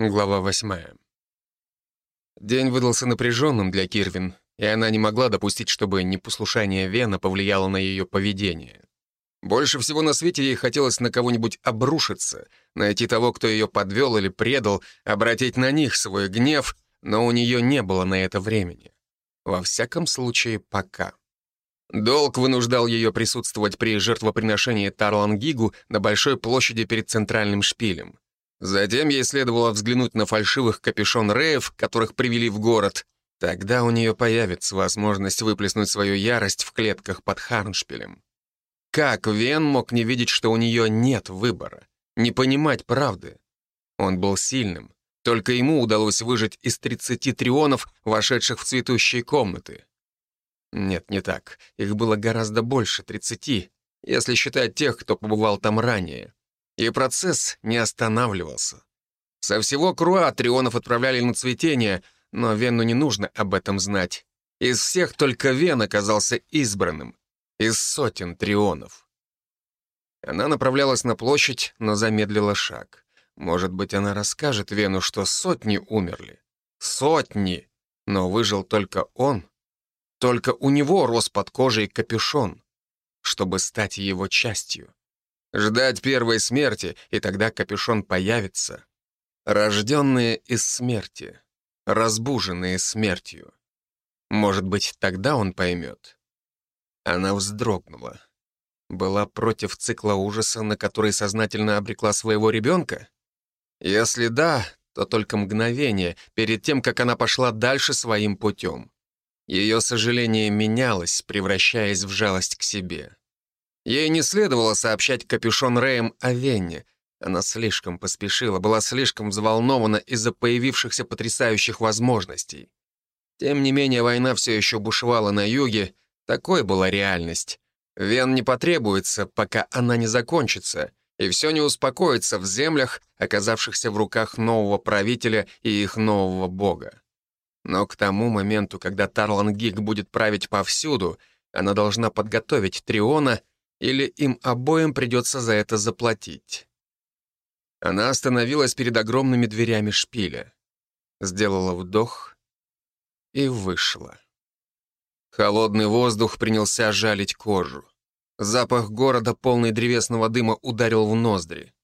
Глава восьмая. День выдался напряженным для Кирвин, и она не могла допустить, чтобы непослушание Вена повлияло на ее поведение. Больше всего на свете ей хотелось на кого-нибудь обрушиться, найти того, кто ее подвел или предал, обратить на них свой гнев, но у нее не было на это времени. Во всяком случае, пока. Долг вынуждал ее присутствовать при жертвоприношении Тарлангигу на большой площади перед центральным шпилем. Затем ей следовало взглянуть на фальшивых капюшон Реев, которых привели в город. Тогда у нее появится возможность выплеснуть свою ярость в клетках под Харншпилем. Как Вен мог не видеть, что у нее нет выбора, не понимать правды? Он был сильным. Только ему удалось выжить из 30 трионов, вошедших в цветущие комнаты. Нет, не так. Их было гораздо больше 30, если считать тех, кто побывал там ранее. И процесс не останавливался. Со всего Круа трионов отправляли на цветение, но Вену не нужно об этом знать. Из всех только Вен оказался избранным. Из сотен трионов. Она направлялась на площадь, но замедлила шаг. Может быть, она расскажет Вену, что сотни умерли. Сотни! Но выжил только он. Только у него рос под кожей капюшон, чтобы стать его частью. Ждать первой смерти, и тогда капюшон появится. Рожденные из смерти, разбуженные смертью. Может быть, тогда он поймет. Она вздрогнула. Была против цикла ужаса, на который сознательно обрекла своего ребенка? Если да, то только мгновение, перед тем, как она пошла дальше своим путем. Ее сожаление менялось, превращаясь в жалость к себе. Ей не следовало сообщать капюшон Рэем о Венне. Она слишком поспешила, была слишком взволнована из-за появившихся потрясающих возможностей. Тем не менее, война все еще бушевала на юге, такой была реальность. Вен не потребуется, пока она не закончится, и все не успокоится в землях, оказавшихся в руках нового правителя и их нового бога. Но к тому моменту, когда Тарлан Гиг будет править повсюду, она должна подготовить Триона или им обоим придется за это заплатить. Она остановилась перед огромными дверями шпиля, сделала вдох и вышла. Холодный воздух принялся жалить кожу. Запах города, полный древесного дыма, ударил в ноздри.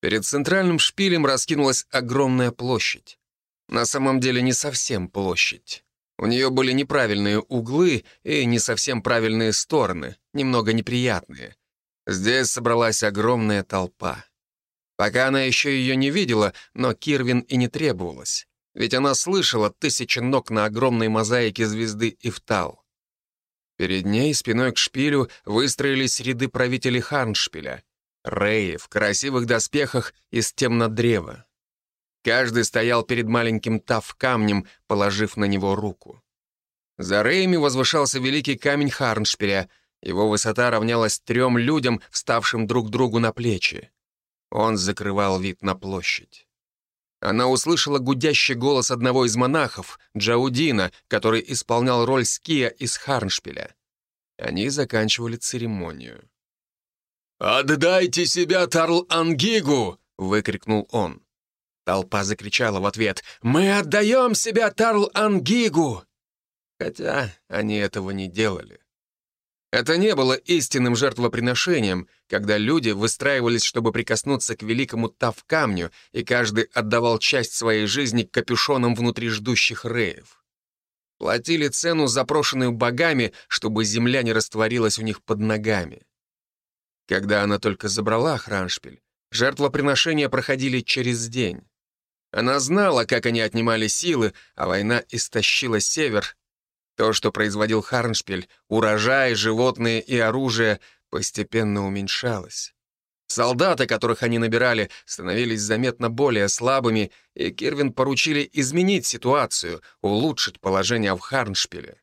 Перед центральным шпилем раскинулась огромная площадь. На самом деле не совсем площадь. У нее были неправильные углы и не совсем правильные стороны, немного неприятные. Здесь собралась огромная толпа. Пока она еще ее не видела, но Кирвин и не требовалась. Ведь она слышала тысячи ног на огромной мозаике звезды Ифтал. Перед ней, спиной к шпилю, выстроились ряды правителей Ханшпиля. Реи в красивых доспехах из темнодрева. Каждый стоял перед маленьким тав-камнем, положив на него руку. За Рейми возвышался великий камень Харншпиля. Его высота равнялась трем людям, вставшим друг другу на плечи. Он закрывал вид на площадь. Она услышала гудящий голос одного из монахов, Джаудина, который исполнял роль ския из Харншпиля. Они заканчивали церемонию. «Отдайте себя Тарл-Ангигу!» — выкрикнул он. Толпа закричала в ответ «Мы отдаем себя Тарл-Ангигу!» Хотя они этого не делали. Это не было истинным жертвоприношением, когда люди выстраивались, чтобы прикоснуться к великому Тав-камню, и каждый отдавал часть своей жизни к капюшонам внутри ждущих реев. Платили цену, запрошенную богами, чтобы земля не растворилась у них под ногами. Когда она только забрала Храншпиль, жертвоприношения проходили через день. Она знала, как они отнимали силы, а война истощила север. То, что производил Харншпиль, урожай, животные и оружие, постепенно уменьшалось. Солдаты, которых они набирали, становились заметно более слабыми, и Кирвин поручили изменить ситуацию, улучшить положение в Харншпиле.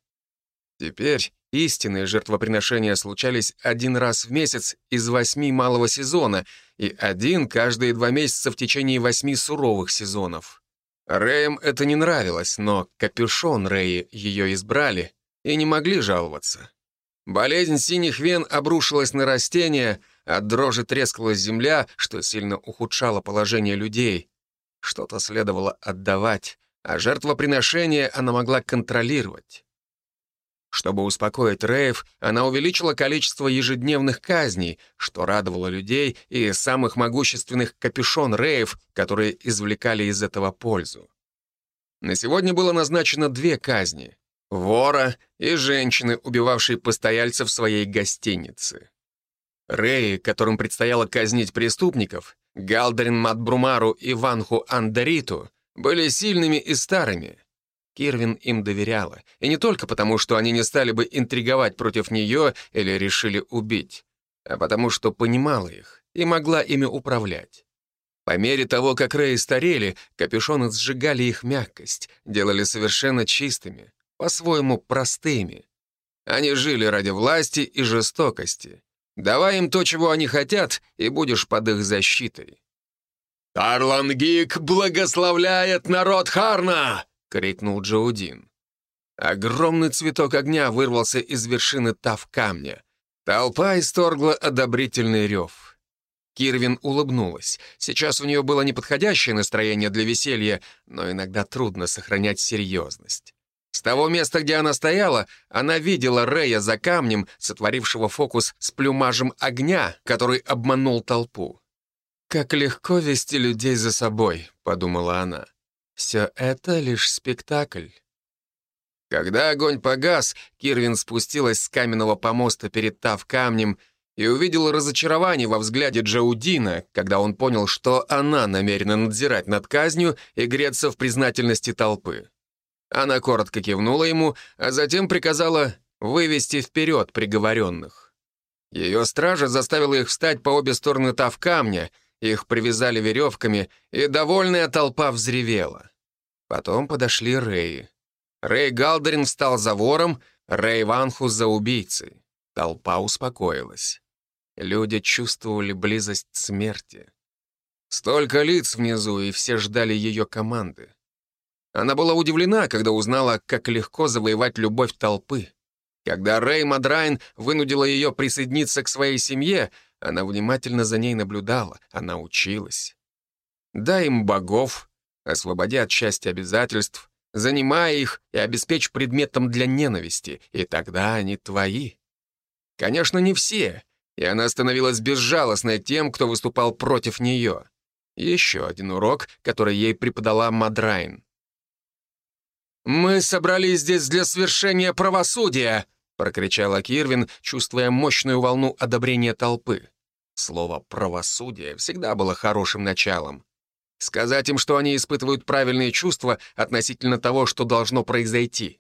Теперь истинные жертвоприношения случались один раз в месяц из восьми малого сезона и один каждые два месяца в течение восьми суровых сезонов. Рэям это не нравилось, но капюшон Рэи ее избрали и не могли жаловаться. Болезнь синих вен обрушилась на растения, от дрожи трескалась земля, что сильно ухудшало положение людей. Что-то следовало отдавать, а жертвоприношение она могла контролировать. Чтобы успокоить Рейв, она увеличила количество ежедневных казней, что радовало людей и самых могущественных капюшон Рейв, которые извлекали из этого пользу. На сегодня было назначено две казни — вора и женщины, убивавшей постояльцев своей гостиницы. Рэй, которым предстояло казнить преступников, Галдарин Матбрумару и Ванху Андариту, были сильными и старыми. Кирвин им доверяла, и не только потому, что они не стали бы интриговать против нее или решили убить, а потому что понимала их и могла ими управлять. По мере того, как Рэй старели, капюшоны сжигали их мягкость, делали совершенно чистыми, по-своему простыми. Они жили ради власти и жестокости. Давай им то, чего они хотят, и будешь под их защитой. «Тарлангик благословляет народ Харна!» — крикнул Джоудин. Огромный цветок огня вырвался из вершины тав камня. Толпа исторгла одобрительный рев. Кирвин улыбнулась. Сейчас у нее было неподходящее настроение для веселья, но иногда трудно сохранять серьезность. С того места, где она стояла, она видела Рея за камнем, сотворившего фокус с плюмажем огня, который обманул толпу. «Как легко вести людей за собой», — подумала она. «Все это лишь спектакль». Когда огонь погас, Кирвин спустилась с каменного помоста перед Тав камнем и увидела разочарование во взгляде Джаудина, когда он понял, что она намерена надзирать над казнью и греться в признательности толпы. Она коротко кивнула ему, а затем приказала вывести вперед приговоренных. Ее стража заставила их встать по обе стороны тав камня, их привязали веревками, и довольная толпа взревела. Потом подошли Рэй. Рэй Галдерин встал за вором, Рэй Ванху за убийцей. Толпа успокоилась. Люди чувствовали близость смерти. Столько лиц внизу, и все ждали ее команды. Она была удивлена, когда узнала, как легко завоевать любовь толпы. Когда Рэй Мадрайн вынудила ее присоединиться к своей семье, она внимательно за ней наблюдала, она училась. Дай им богов, освободи от счастья обязательств, занимай их и обеспечь предметом для ненависти, и тогда они твои. Конечно, не все, и она становилась безжалостной тем, кто выступал против нее. Еще один урок, который ей преподала Мадрайн. «Мы собрались здесь для свершения правосудия!» — прокричала Кирвин, чувствуя мощную волну одобрения толпы. Слово «правосудие» всегда было хорошим началом. Сказать им, что они испытывают правильные чувства относительно того, что должно произойти.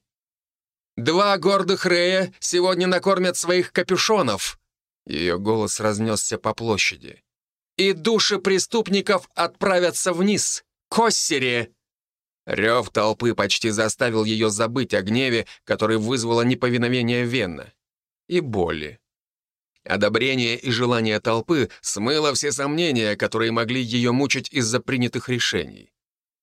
«Два гордых Рея сегодня накормят своих капюшонов!» Ее голос разнесся по площади. «И души преступников отправятся вниз, к Оссере!» Рев толпы почти заставил ее забыть о гневе, который вызвало неповиновение Венна. И боли. Одобрение и желание толпы смыло все сомнения, которые могли ее мучить из-за принятых решений.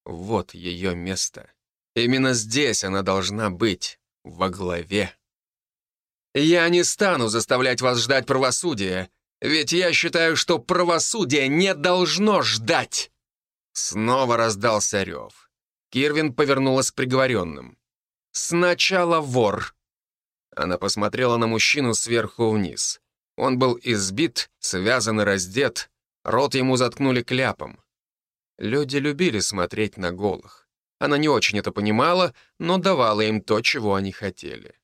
Вот ее место. Именно здесь она должна быть, во главе. «Я не стану заставлять вас ждать правосудия, ведь я считаю, что правосудие не должно ждать!» Снова раздался рев. Кирвин повернулась к приговоренным. «Сначала вор». Она посмотрела на мужчину сверху вниз. Он был избит, связан и раздет, рот ему заткнули кляпом. Люди любили смотреть на голых. Она не очень это понимала, но давала им то, чего они хотели.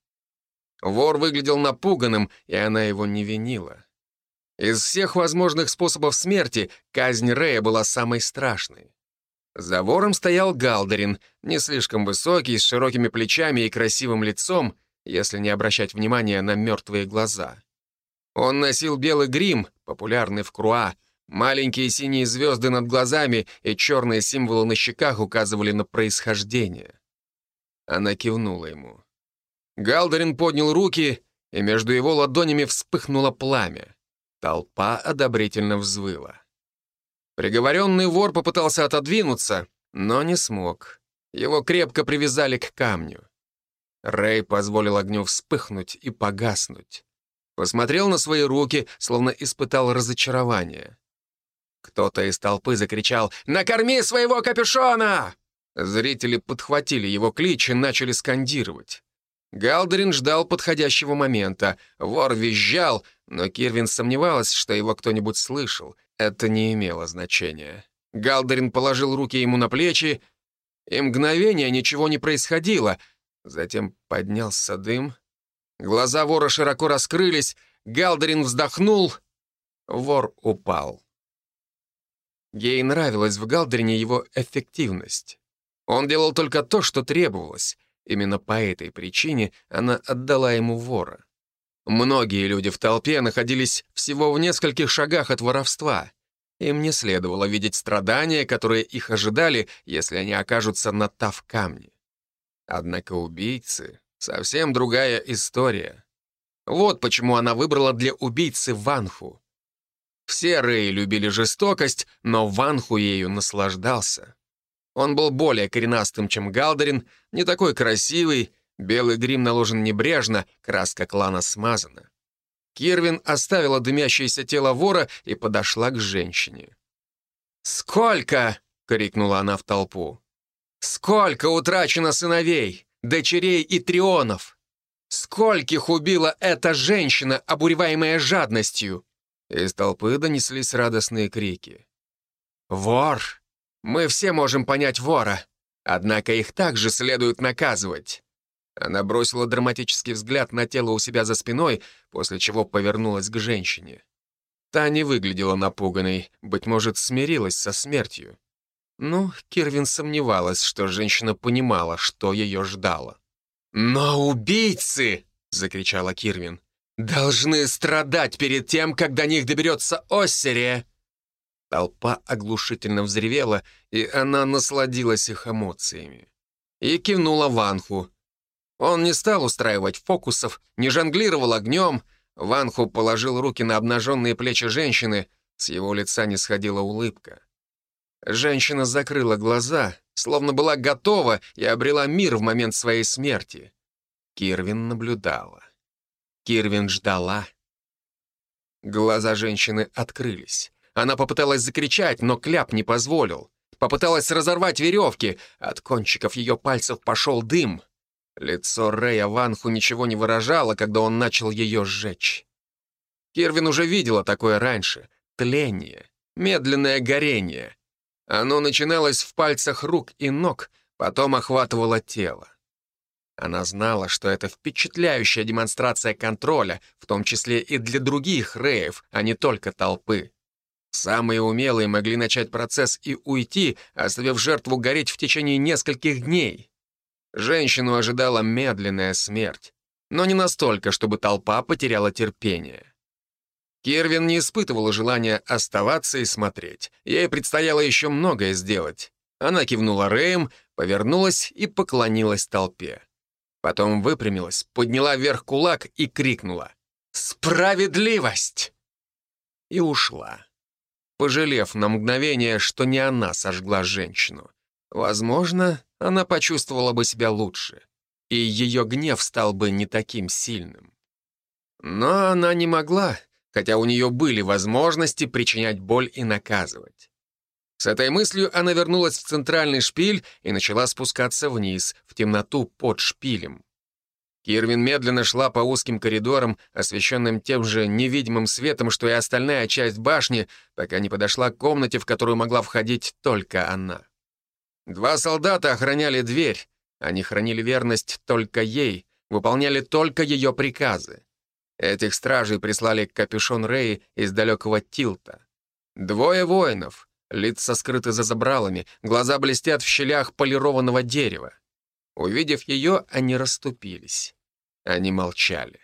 Вор выглядел напуганным, и она его не винила. Из всех возможных способов смерти казнь Рея была самой страшной. За вором стоял Галдерин, не слишком высокий, с широкими плечами и красивым лицом, если не обращать внимания на мертвые глаза. Он носил белый грим, популярный в Круа, маленькие синие звезды над глазами и черные символы на щеках указывали на происхождение. Она кивнула ему. Галдерин поднял руки, и между его ладонями вспыхнуло пламя. Толпа одобрительно взвыла. Приговоренный вор попытался отодвинуться, но не смог. Его крепко привязали к камню. Рэй позволил огню вспыхнуть и погаснуть. Посмотрел на свои руки, словно испытал разочарование. Кто-то из толпы закричал «Накорми своего капюшона!» Зрители подхватили его клич и начали скандировать. Галдерин ждал подходящего момента. Вор визжал, но Кирвин сомневалась, что его кто-нибудь слышал. Это не имело значения. Галдерин положил руки ему на плечи, и мгновение ничего не происходило. Затем поднялся дым. Глаза вора широко раскрылись, Галдерин вздохнул. Вор упал. Ей нравилась в Галдерине его эффективность. Он делал только то, что требовалось. Именно по этой причине она отдала ему вора. Многие люди в толпе находились всего в нескольких шагах от воровства. Им не следовало видеть страдания, которые их ожидали, если они окажутся на тав-камне. Однако убийцы — совсем другая история. Вот почему она выбрала для убийцы Ванху. Все Рэй любили жестокость, но Ванху ею наслаждался. Он был более коренастым, чем Галдерин, не такой красивый, белый грим наложен небрежно, краска клана смазана. Кирвин оставила дымящееся тело вора и подошла к женщине. «Сколько?» — крикнула она в толпу. «Сколько утрачено сыновей, дочерей и трионов? Скольких убила эта женщина, обуреваемая жадностью?» Из толпы донеслись радостные крики. «Вор! Мы все можем понять вора, однако их также следует наказывать. Она бросила драматический взгляд на тело у себя за спиной, после чего повернулась к женщине. Та не выглядела напуганной, быть может, смирилась со смертью. Ну, Кирвин сомневалась, что женщина понимала, что ее ждало. «Но убийцы!» — закричала Кирвин. «Должны страдать перед тем, как до них доберется Оссерия!» Толпа оглушительно взревела, и она насладилась их эмоциями. И кивнула Ванху. Он не стал устраивать фокусов, не жонглировал огнем. Ванху положил руки на обнаженные плечи женщины, с его лица не сходила улыбка. Женщина закрыла глаза, словно была готова и обрела мир в момент своей смерти. Кирвин наблюдала. Кирвин ждала. Глаза женщины открылись. Она попыталась закричать, но кляп не позволил. Попыталась разорвать веревки. От кончиков ее пальцев пошел дым. Лицо Рэя Ванху ничего не выражало, когда он начал ее сжечь. Кирвин уже видела такое раньше. Тление, медленное горение. Оно начиналось в пальцах рук и ног, потом охватывало тело. Она знала, что это впечатляющая демонстрация контроля, в том числе и для других Рэев, а не только толпы. Самые умелые могли начать процесс и уйти, оставив жертву гореть в течение нескольких дней. Женщину ожидала медленная смерть, но не настолько, чтобы толпа потеряла терпение. Кервин не испытывала желания оставаться и смотреть. Ей предстояло еще многое сделать. Она кивнула Рэем, повернулась и поклонилась толпе. Потом выпрямилась, подняла вверх кулак и крикнула «Справедливость!» и ушла пожалев на мгновение, что не она сожгла женщину. Возможно, она почувствовала бы себя лучше, и ее гнев стал бы не таким сильным. Но она не могла, хотя у нее были возможности причинять боль и наказывать. С этой мыслью она вернулась в центральный шпиль и начала спускаться вниз, в темноту под шпилем. Кирвин медленно шла по узким коридорам, освещенным тем же невидимым светом, что и остальная часть башни, пока не подошла к комнате, в которую могла входить только она. Два солдата охраняли дверь. Они хранили верность только ей, выполняли только ее приказы. Этих стражей прислали капюшон Рэй из далекого Тилта. Двое воинов, лица скрыты за забралами, глаза блестят в щелях полированного дерева. Увидев ее, они расступились. Они молчали,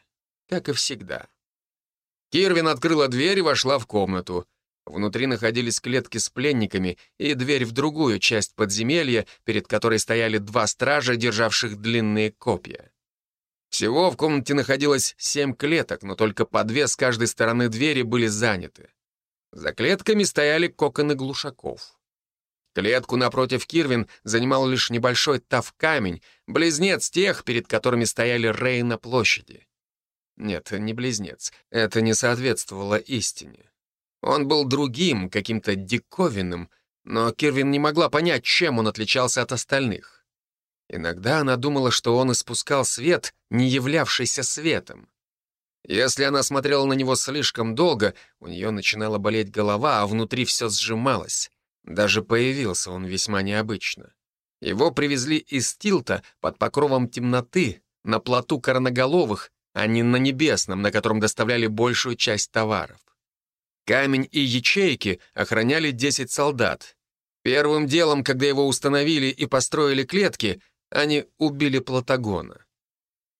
как и всегда. Кирвин открыла дверь и вошла в комнату. Внутри находились клетки с пленниками и дверь в другую часть подземелья, перед которой стояли два стража, державших длинные копья. Всего в комнате находилось семь клеток, но только по две с каждой стороны двери были заняты. За клетками стояли коконы глушаков. Клетку напротив Кирвин занимал лишь небольшой тав-камень, близнец тех, перед которыми стояли Рей на площади. Нет, не близнец. Это не соответствовало истине. Он был другим, каким-то диковинным, но Кирвин не могла понять, чем он отличался от остальных. Иногда она думала, что он испускал свет, не являвшийся светом. Если она смотрела на него слишком долго, у нее начинала болеть голова, а внутри все сжималось. Даже появился он весьма необычно. Его привезли из Тилта под покровом темноты, на плоту Короноголовых, а не на Небесном, на котором доставляли большую часть товаров. Камень и ячейки охраняли 10 солдат. Первым делом, когда его установили и построили клетки, они убили Платагона.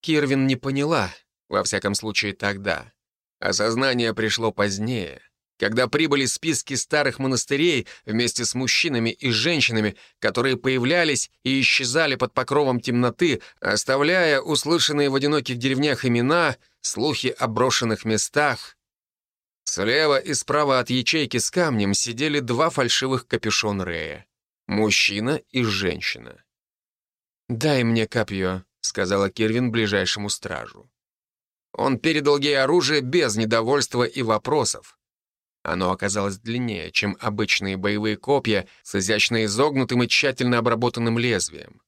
Кирвин не поняла, во всяком случае тогда. Осознание пришло позднее, когда прибыли списки старых монастырей вместе с мужчинами и женщинами, которые появлялись и исчезали под покровом темноты, оставляя услышанные в одиноких деревнях имена, слухи о брошенных местах, Слева и справа от ячейки с камнем сидели два фальшивых капюшон Рея. Мужчина и женщина. «Дай мне копье», — сказала Кирвин ближайшему стражу. Он передал ей оружие без недовольства и вопросов. Оно оказалось длиннее, чем обычные боевые копья с изящно изогнутым и тщательно обработанным лезвием.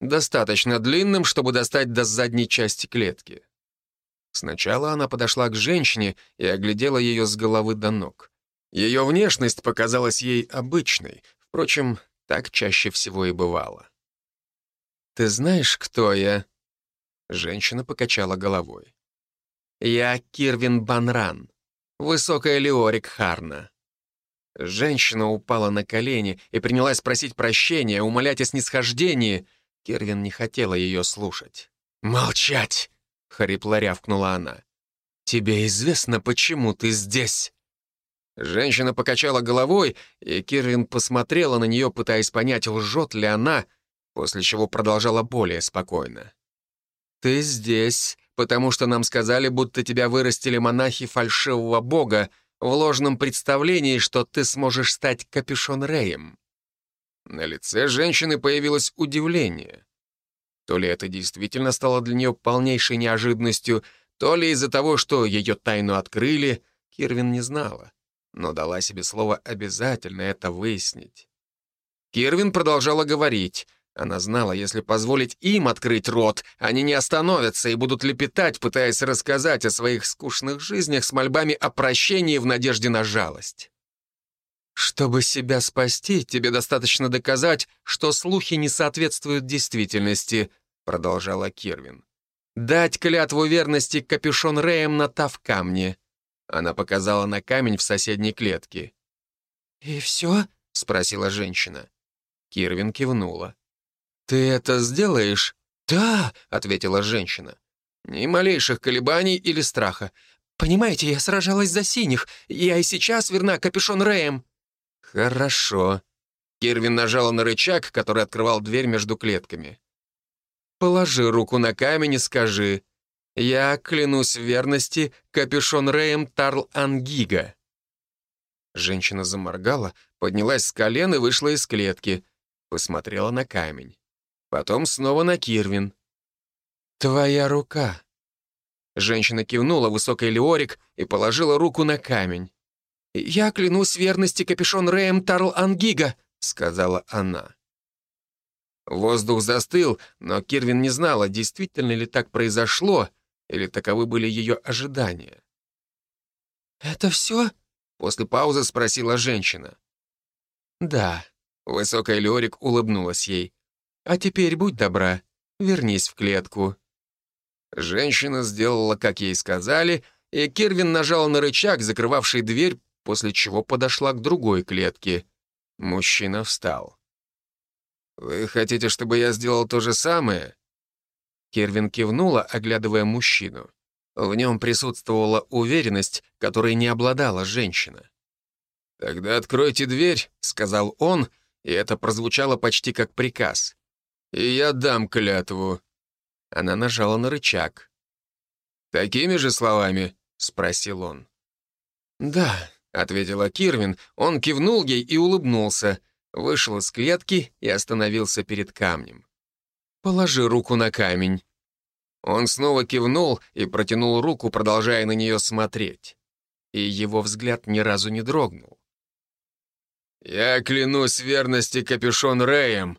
Достаточно длинным, чтобы достать до задней части клетки. Сначала она подошла к женщине и оглядела ее с головы до ног. Ее внешность показалась ей обычной, впрочем, так чаще всего и бывало. «Ты знаешь, кто я?» Женщина покачала головой. «Я Кирвин Банран, высокая Леорик Харна». Женщина упала на колени и принялась просить прощения, умолять о снисхождении. Кирвин не хотела ее слушать. «Молчать!» — хрипло рявкнула она. «Тебе известно, почему ты здесь?» Женщина покачала головой, и Кирвин посмотрела на нее, пытаясь понять, лжет ли она, после чего продолжала более спокойно. «Ты здесь, потому что нам сказали, будто тебя вырастили монахи фальшивого бога в ложном представлении, что ты сможешь стать капюшон-реем». На лице женщины появилось удивление. То ли это действительно стало для нее полнейшей неожиданностью, то ли из-за того, что ее тайну открыли, Кирвин не знала, но дала себе слово обязательно это выяснить. Кирвин продолжала говорить. Она знала, если позволить им открыть рот, они не остановятся и будут лепетать, пытаясь рассказать о своих скучных жизнях с мольбами о прощении в надежде на жалость. «Чтобы себя спасти, тебе достаточно доказать, что слухи не соответствуют действительности», — продолжала Кирвин. «Дать клятву верности капюшон Рэем на тав камне». Она показала на камень в соседней клетке. «И все?» — спросила женщина. Кирвин кивнула. «Ты это сделаешь?» «Да», — ответила женщина. «Ни малейших колебаний или страха. Понимаете, я сражалась за синих. Я и сейчас верна капюшон Рэем». «Хорошо». Кирвин нажала на рычаг, который открывал дверь между клетками. Положи руку на камень и скажи, «Я клянусь в верности капюшон Рэем Тарл Ангига». Женщина заморгала, поднялась с колен и вышла из клетки, посмотрела на камень. Потом снова на Кирвин. «Твоя рука». Женщина кивнула высокой Леорик и положила руку на камень. «Я клянусь верности капюшон Рэем Тарл Ангига», — сказала она. Воздух застыл, но Кирвин не знала, действительно ли так произошло, или таковы были ее ожидания. «Это все?» — после паузы спросила женщина. «Да», — высокая Леорик улыбнулась ей. «А теперь будь добра, вернись в клетку». Женщина сделала, как ей сказали, и Кирвин нажал на рычаг, закрывавший дверь, после чего подошла к другой клетке. Мужчина встал. «Вы хотите, чтобы я сделал то же самое?» Кервин кивнула, оглядывая мужчину. В нем присутствовала уверенность, которой не обладала женщина. «Тогда откройте дверь», — сказал он, и это прозвучало почти как приказ. «И я дам клятву». Она нажала на рычаг. «Такими же словами?» — спросил он. «Да», — ответила Кирвин. Он кивнул ей и улыбнулся — вышел из клетки и остановился перед камнем. «Положи руку на камень». Он снова кивнул и протянул руку, продолжая на нее смотреть. и его взгляд ни разу не дрогнул. «Я клянусь верности капюшон Рэем!»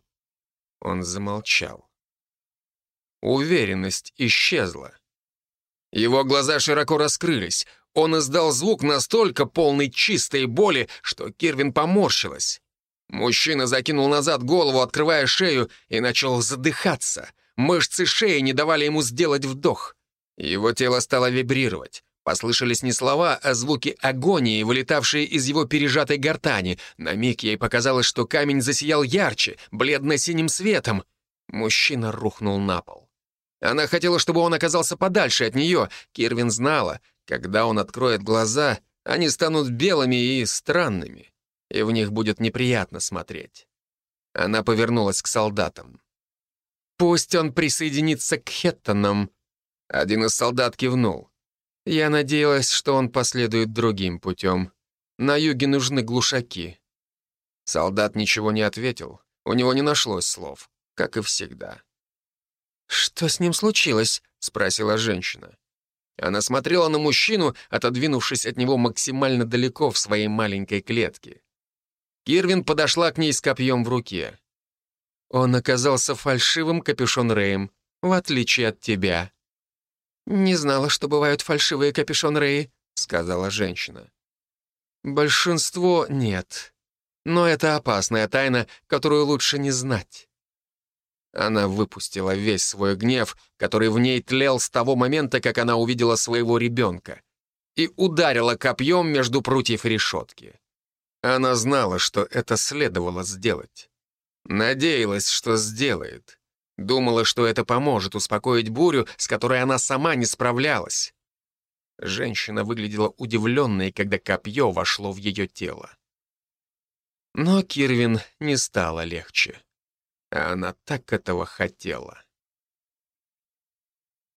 Он замолчал. Уверенность исчезла. Его глаза широко раскрылись. Он издал звук настолько полный чистой боли, что Кирвин поморщилась. Мужчина закинул назад голову, открывая шею, и начал задыхаться. Мышцы шеи не давали ему сделать вдох. Его тело стало вибрировать. Послышались не слова, а звуки агонии, вылетавшие из его пережатой гортани. На миг ей показалось, что камень засиял ярче, бледно-синим светом. Мужчина рухнул на пол. Она хотела, чтобы он оказался подальше от нее. Кирвин знала, когда он откроет глаза, они станут белыми и странными, и в них будет неприятно смотреть. Она повернулась к солдатам. «Пусть он присоединится к Хеттонам». Один из солдат кивнул. Я надеялась, что он последует другим путем. На юге нужны глушаки. Солдат ничего не ответил. У него не нашлось слов, как и всегда. «Что с ним случилось?» — спросила женщина. Она смотрела на мужчину, отодвинувшись от него максимально далеко в своей маленькой клетке. Кирвин подошла к ней с копьем в руке. Он оказался фальшивым капюшон Рэем, в отличие от тебя. «Не знала, что бывают фальшивые капюшон Рэи», — сказала женщина. «Большинство нет. Но это опасная тайна, которую лучше не знать. Она выпустила весь свой гнев, который в ней тлел с того момента, как она увидела своего ребенка, и ударила копьем между прутьев решетки. Она знала, что это следовало сделать. Надеялась, что сделает. Думала, что это поможет успокоить бурю, с которой она сама не справлялась. Женщина выглядела удивленной, когда копье вошло в ее тело. Но Кирвин не стало легче. Она так этого хотела.